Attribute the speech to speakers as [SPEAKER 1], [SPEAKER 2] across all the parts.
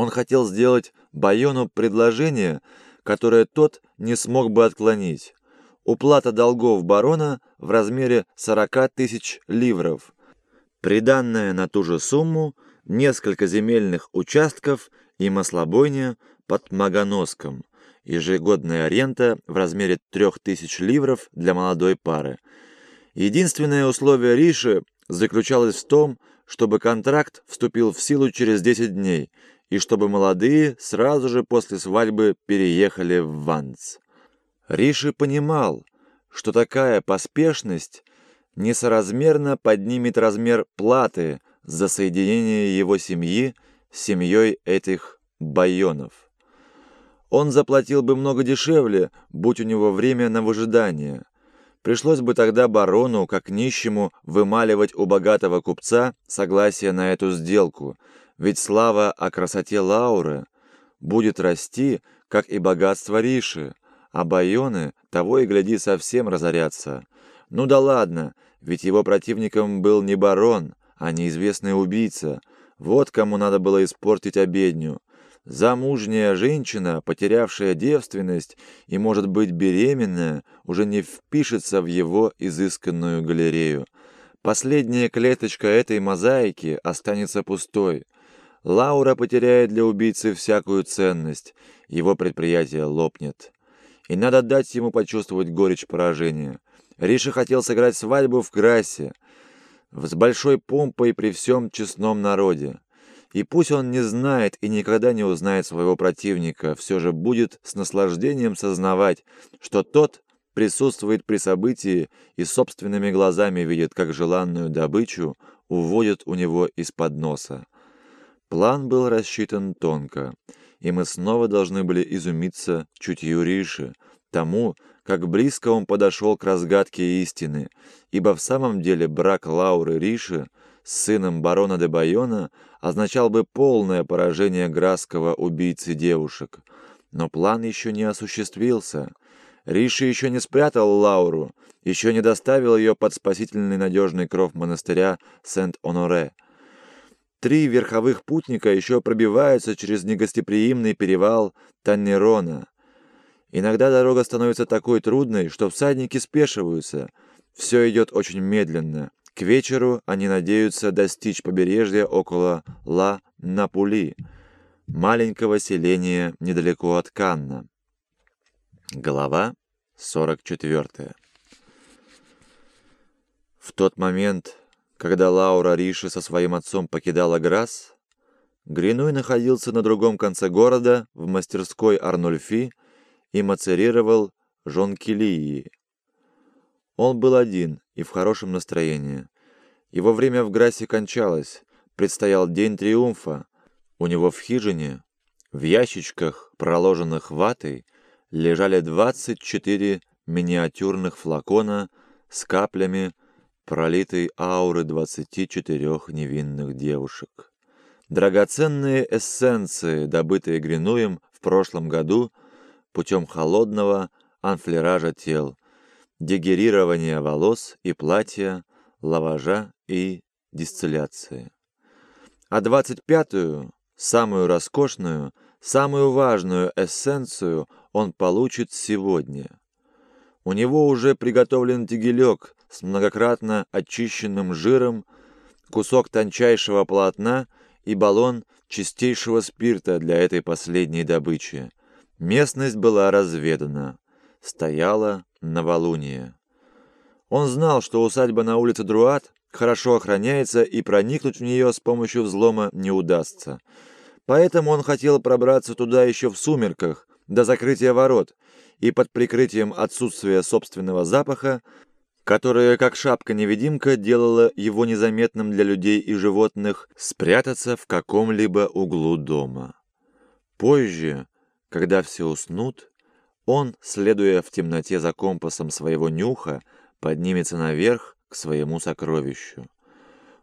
[SPEAKER 1] Он хотел сделать Байону предложение, которое тот не смог бы отклонить. Уплата долгов барона в размере 40 тысяч ливров. Приданное на ту же сумму несколько земельных участков и маслобойня под Магоноском. Ежегодная аренда в размере 3000 ливров для молодой пары. Единственное условие Риши заключалось в том, чтобы контракт вступил в силу через 10 дней и чтобы молодые сразу же после свадьбы переехали в Ванс. Риши понимал, что такая поспешность несоразмерно поднимет размер платы за соединение его семьи с семьей этих байонов. Он заплатил бы много дешевле, будь у него время на выжидание. Пришлось бы тогда барону, как нищему, вымаливать у богатого купца согласие на эту сделку, ведь слава о красоте Лауры будет расти, как и богатство Риши, а байоны того и гляди совсем разорятся. Ну да ладно, ведь его противником был не барон, а неизвестный убийца. Вот кому надо было испортить обедню. Замужняя женщина, потерявшая девственность и, может быть, беременная, уже не впишется в его изысканную галерею. Последняя клеточка этой мозаики останется пустой. Лаура потеряет для убийцы всякую ценность, его предприятие лопнет. И надо дать ему почувствовать горечь поражения. Риша хотел сыграть свадьбу в Красе, с большой помпой при всем честном народе. И пусть он не знает и никогда не узнает своего противника, все же будет с наслаждением сознавать, что тот присутствует при событии и собственными глазами видит, как желанную добычу уводят у него из-под носа. План был рассчитан тонко, и мы снова должны были изумиться чутью Риши, тому, как близко он подошел к разгадке истины, ибо в самом деле брак Лауры Риши с сыном барона де Байона означал бы полное поражение Грасского убийцы девушек. Но план еще не осуществился. Риши еще не спрятал Лауру, еще не доставил ее под спасительный надежный кров монастыря Сент-Оноре. Три верховых путника еще пробиваются через негостеприимный перевал Таннерона. Иногда дорога становится такой трудной, что всадники спешиваются. Все идет очень медленно. К вечеру они надеются достичь побережья около Ла-Напули, маленького селения недалеко от Канна. Глава 44 В тот момент, когда Лаура Риши со своим отцом покидала Грасс, Гринуй находился на другом конце города, в мастерской Арнольфи, и мацерировал жонкилии. Он был один и в хорошем настроении. Его время в Грассе кончалось, предстоял день триумфа. У него в хижине, в ящичках, проложенных ватой, лежали 24 миниатюрных флакона с каплями пролитой ауры 24 невинных девушек. Драгоценные эссенции, добытые Гринуем в прошлом году путем холодного анфлеража тел, дегерирования волос и платья, лаважа и дистилляции. А двадцать пятую, самую роскошную, самую важную эссенцию он получит сегодня. У него уже приготовлен тегелек с многократно очищенным жиром, кусок тончайшего полотна и баллон чистейшего спирта для этой последней добычи. Местность была разведана. Стояла новолуние. Он знал, что усадьба на улице Друат хорошо охраняется и проникнуть в нее с помощью взлома не удастся. Поэтому он хотел пробраться туда еще в сумерках, до закрытия ворот, и под прикрытием отсутствия собственного запаха, которое, как шапка-невидимка, делало его незаметным для людей и животных, спрятаться в каком-либо углу дома. Позже, когда все уснут, он, следуя в темноте за компасом своего нюха, поднимется наверх к своему сокровищу.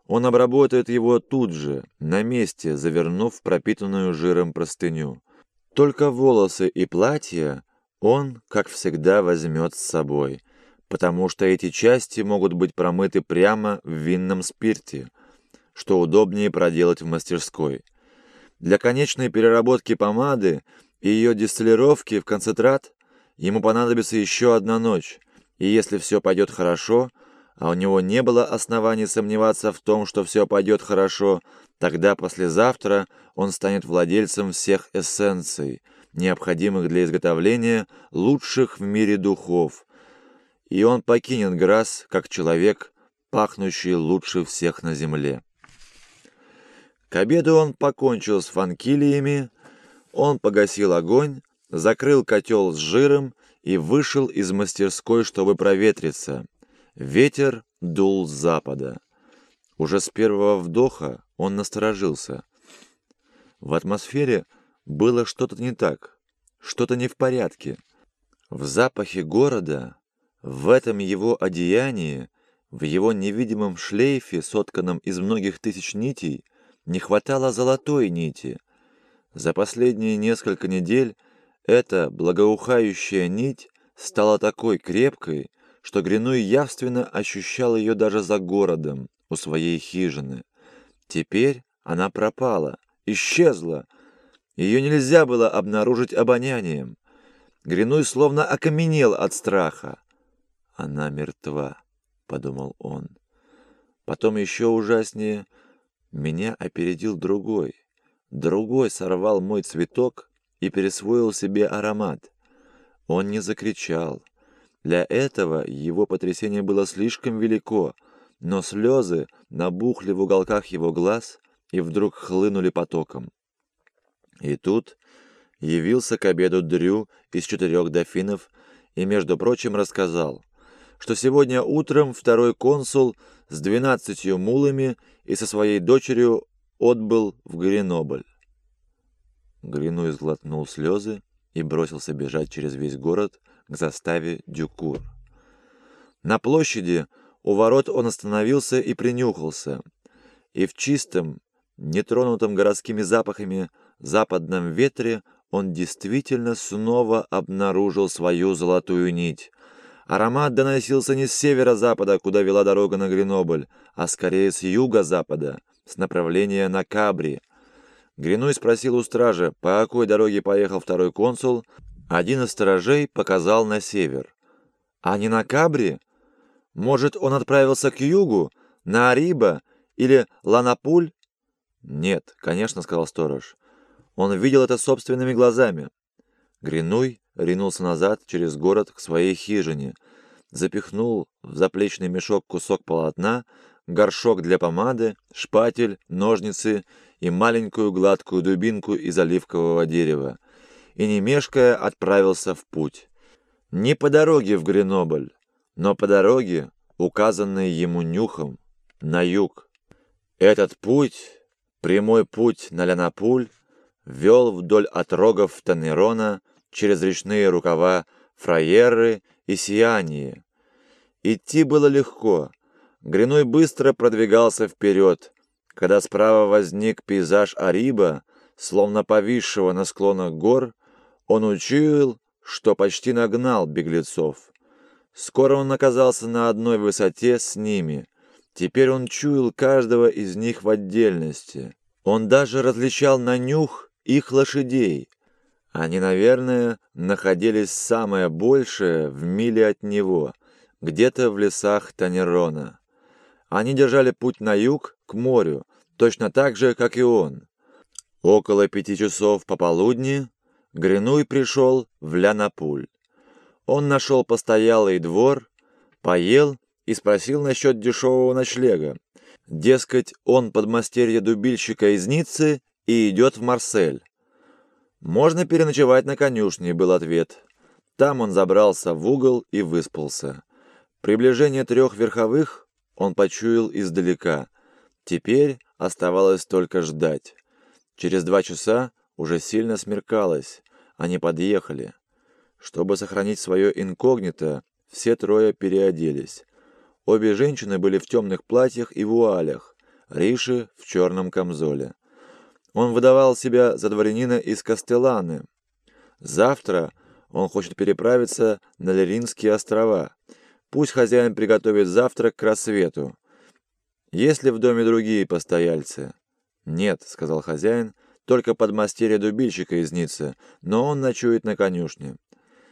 [SPEAKER 1] Он обработает его тут же, на месте, завернув пропитанную жиром простыню. Только волосы и платья он, как всегда, возьмет с собой, потому что эти части могут быть промыты прямо в винном спирте, что удобнее проделать в мастерской. Для конечной переработки помады и ее дистиллировки в концентрат ему понадобится еще одна ночь, и если все пойдет хорошо, а у него не было оснований сомневаться в том, что все пойдет хорошо, тогда послезавтра он станет владельцем всех эссенций, необходимых для изготовления лучших в мире духов, и он покинет Грасс как человек, пахнущий лучше всех на земле. К обеду он покончил с фанкилиями, он погасил огонь, закрыл котел с жиром и вышел из мастерской, чтобы проветриться. Ветер дул с запада. Уже с первого вдоха он насторожился. В атмосфере было что-то не так, что-то не в порядке. В запахе города, в этом его одеянии, в его невидимом шлейфе, сотканном из многих тысяч нитей, не хватало золотой нити. За последние несколько недель эта благоухающая нить стала такой крепкой, что Гринуй явственно ощущал ее даже за городом, у своей хижины. Теперь она пропала, исчезла. Ее нельзя было обнаружить обонянием. Гринуй словно окаменел от страха. «Она мертва», — подумал он. Потом еще ужаснее — меня опередил другой. Другой сорвал мой цветок и пересвоил себе аромат. Он не закричал. Для этого его потрясение было слишком велико, но слезы набухли в уголках его глаз и вдруг хлынули потоком. И тут явился к обеду Дрю из четырех дофинов и, между прочим, рассказал, что сегодня утром второй консул с двенадцатью мулами и со своей дочерью отбыл в Гренобль. Грину изглотнул слезы и бросился бежать через весь город к заставе Дюкур. На площади у ворот он остановился и принюхался, и в чистом, нетронутом городскими запахами западном ветре он действительно снова обнаружил свою золотую нить, Аромат доносился не с северо-запада, куда вела дорога на Гренобль, а скорее с юго-запада, с направления на Кабри. Гринуй спросил у стража, по какой дороге поехал второй консул. Один из сторожей показал на север. А не на Кабри? Может, он отправился к югу, на Ариба или Ланапуль? Нет, конечно, сказал сторож. Он видел это собственными глазами. Гринуй ринулся назад через город к своей хижине, запихнул в заплечный мешок кусок полотна, горшок для помады, шпатель, ножницы и маленькую гладкую дубинку из оливкового дерева, и, не мешкая, отправился в путь. Не по дороге в Гренобль, но по дороге, указанной ему нюхом, на юг. Этот путь, прямой путь на Лянапуль, вел вдоль отрогов Танерона через речные рукава Фраеры и Сияние. Идти было легко. Гриной быстро продвигался вперед, когда справа возник пейзаж Ариба, словно повисшего на склонах гор, он учуял, что почти нагнал беглецов. Скоро он оказался на одной высоте с ними. Теперь он чуял каждого из них в отдельности. Он даже различал на нюх их лошадей. Они, наверное, находились самое большее в миле от него, где-то в лесах Танерона. Они держали путь на юг, к морю, точно так же, как и он. Около пяти часов пополудни Гринуй пришел в Лянапуль. Он нашел постоялый двор, поел и спросил насчет дешевого ночлега. Дескать, он подмастерье дубильщика из Ниццы и идет в Марсель. «Можно переночевать на конюшне», — был ответ. Там он забрался в угол и выспался. Приближение трех верховых он почуял издалека. Теперь оставалось только ждать. Через два часа уже сильно смеркалось. Они подъехали. Чтобы сохранить свое инкогнито, все трое переоделись. Обе женщины были в темных платьях и вуалях, Риши в черном камзоле. Он выдавал себя за дворянина из Кастелланы. Завтра он хочет переправиться на Леринские острова. Пусть хозяин приготовит завтрак к рассвету. Есть ли в доме другие постояльцы? Нет, сказал хозяин, только подмастерье дубильщика из Ниццы, но он ночует на конюшне.